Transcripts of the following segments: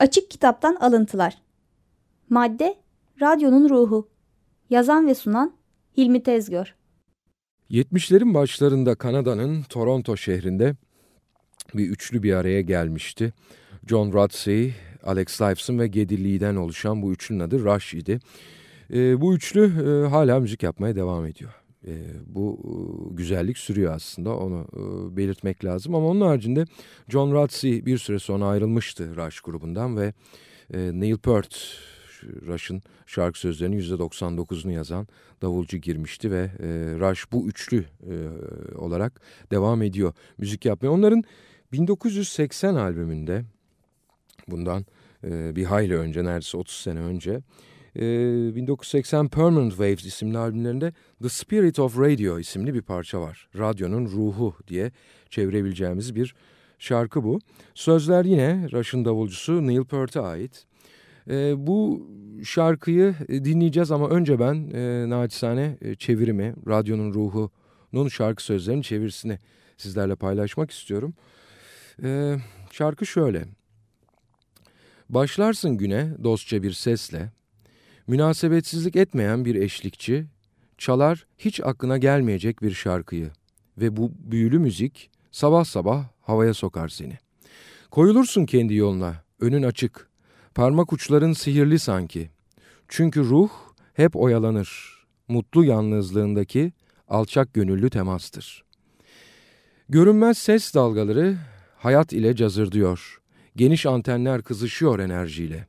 Açık Kitaptan Alıntılar Madde Radyonun Ruhu Yazan ve sunan Hilmi Tezgör 70'lerin başlarında Kanada'nın Toronto şehrinde bir üçlü bir araya gelmişti. John Rutsey, Alex Lifeson ve Geddy Lee'den oluşan bu üçlünün adı Rush idi. E, bu üçlü e, hala müzik yapmaya devam ediyor. E, bu e, güzellik sürüyor aslında onu e, belirtmek lazım. Ama onun haricinde John Rutsey bir süre sonra ayrılmıştı Rush grubundan ve e, Neil Peart Rush'ın şarkı sözlerinin %99'unu yazan davulcu girmişti ve e, Rush bu üçlü e, olarak devam ediyor müzik yapmaya. Onların 1980 albümünde bundan e, bir hayli önce neredeyse 30 sene önce e, 1980 Permanent Waves isimli albümlerinde The Spirit of Radio isimli bir parça var. Radyonun ruhu diye çevirebileceğimiz bir şarkı bu. Sözler yine Rush'ın davulcusu Neil Peart'e ait. E, bu şarkıyı dinleyeceğiz ama önce ben e, naçizane e, çevirimi, radyonun ruhunun şarkı sözlerinin çevirisini sizlerle paylaşmak istiyorum. E, şarkı şöyle. Başlarsın güne dostça bir sesle, münasebetsizlik etmeyen bir eşlikçi, çalar hiç aklına gelmeyecek bir şarkıyı ve bu büyülü müzik sabah sabah havaya sokar seni. Koyulursun kendi yoluna, önün açık, parmak uçların sihirli sanki. Çünkü ruh hep oyalanır, mutlu yalnızlığındaki alçak gönüllü temastır. Görünmez ses dalgaları hayat ile cazırdıyor. Geniş antenler kızışıyor enerjiyle.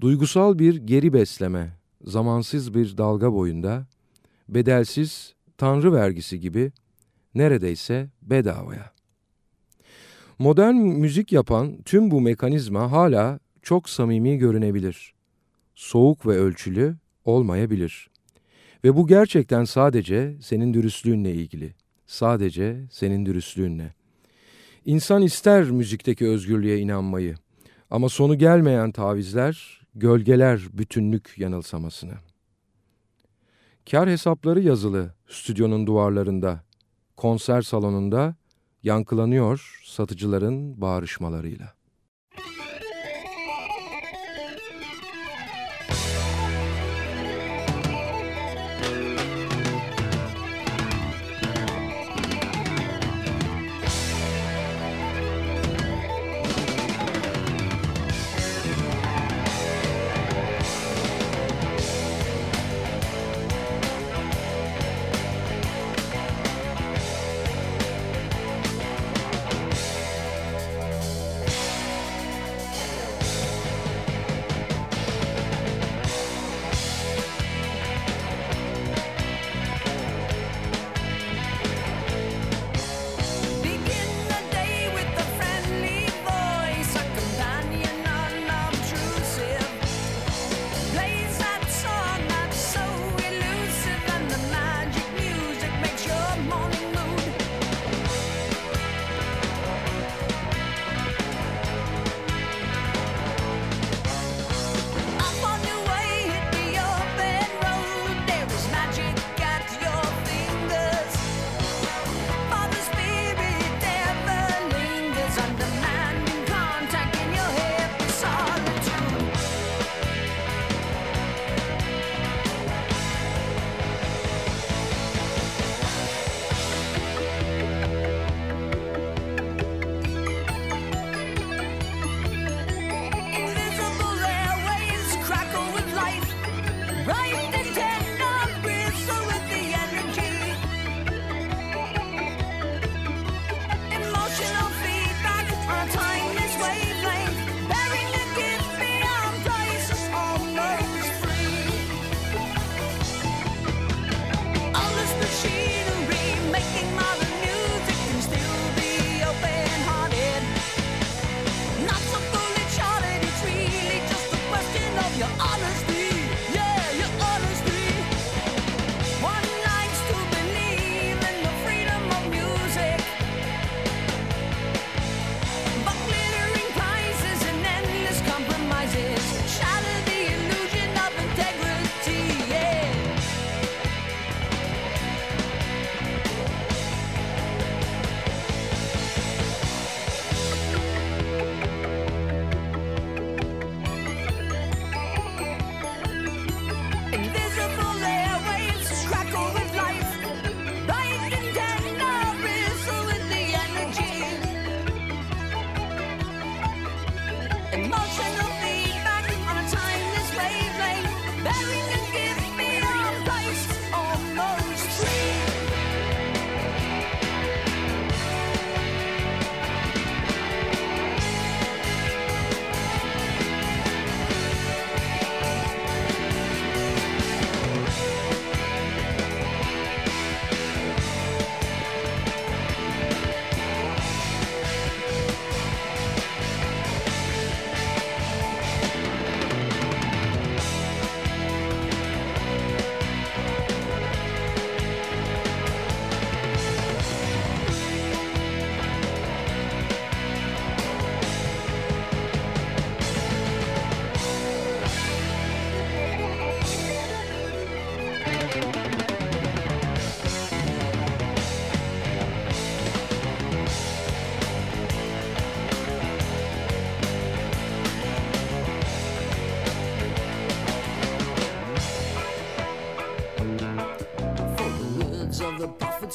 Duygusal bir geri besleme, zamansız bir dalga boyunda, bedelsiz tanrı vergisi gibi neredeyse bedavaya. Modern müzik yapan tüm bu mekanizma hala çok samimi görünebilir. Soğuk ve ölçülü olmayabilir. Ve bu gerçekten sadece senin dürüstlüğünle ilgili. Sadece senin dürüstlüğünle. İnsan ister müzikteki özgürlüğe inanmayı ama sonu gelmeyen tavizler, gölgeler bütünlük yanılsamasını. Kar hesapları yazılı stüdyonun duvarlarında, konser salonunda yankılanıyor satıcıların bağrışmalarıyla.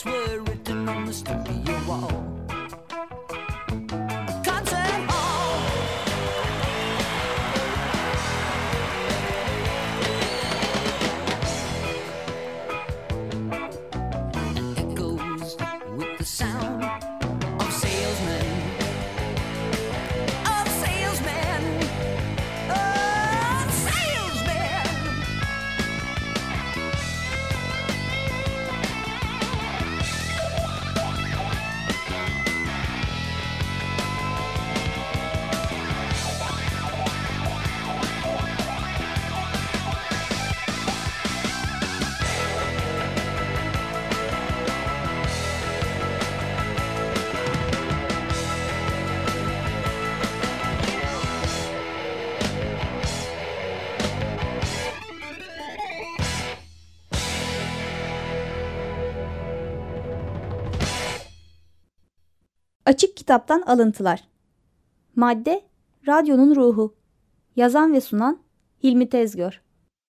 words were written on the studio wall. Açık Kitaptan Alıntılar. Madde Radyonun Ruhu. Yazan ve sunan Hilmi Tezgör